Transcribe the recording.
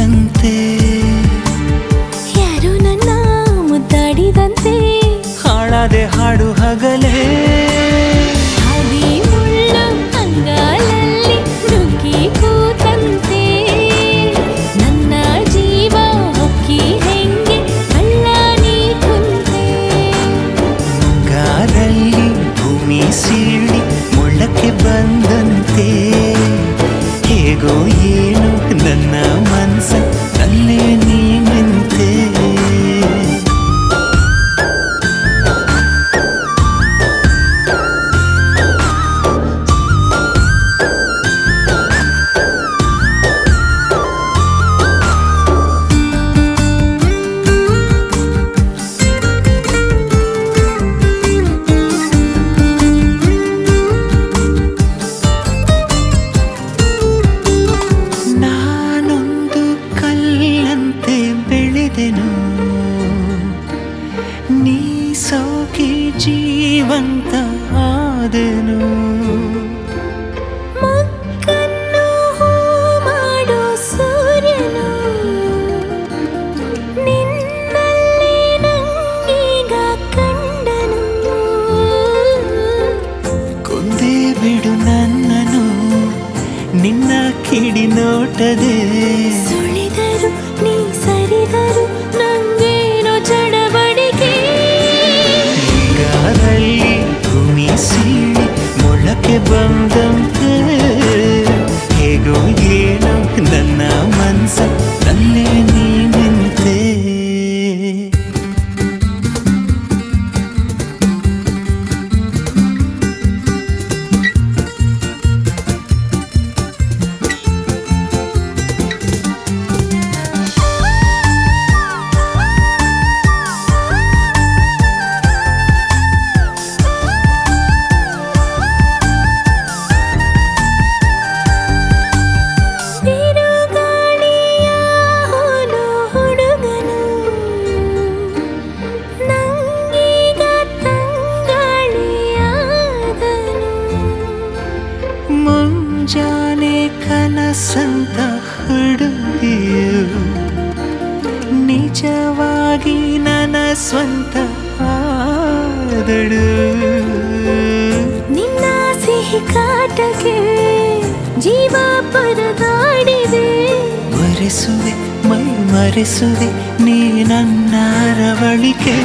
ಮುದ್ದೆದಂತೆ ಯಾರು ನನ್ನ ಮುದ್ದಾಡಿದಂತೆ ಹಾಳದೆ danza, dale ಜೀವಂತ ಆದನು. ಮಕ್ಕನ್ನು ಹೂ ಮಾಡೋ ಸೂರ್ಯನು. ನಿನ್ನಲ್ಲಿ ನಂಗೀಗ ಕಂಡನು. ಕೊಂದೇ ಬಿಡು ನನ್ನನು ನಿನ್ನ ಕಿಡಿ ನೋಟದೆ. ಸುಳಿದರು ನೀ ಸರಿದರು ஏனம் நன்னா மன்சம் ಮುಂಜಾನೆ ಕನಸಂತ ಹುಡುಗಿಯು ನಿಜವಾಗಿ ನನ್ನ ಸ್ವಂತ ಆದಳು ನಿನ್ನ ಸಿಹಿ ಕಾಟಕ್ಕೆ ಜೀವ ಪರದಾಡಿದೆ ಮರೆಸುವೆ ಮೈ ಮರೆಸುವೆ ನೀ ನನ್ನ ರವಳಿಕೆ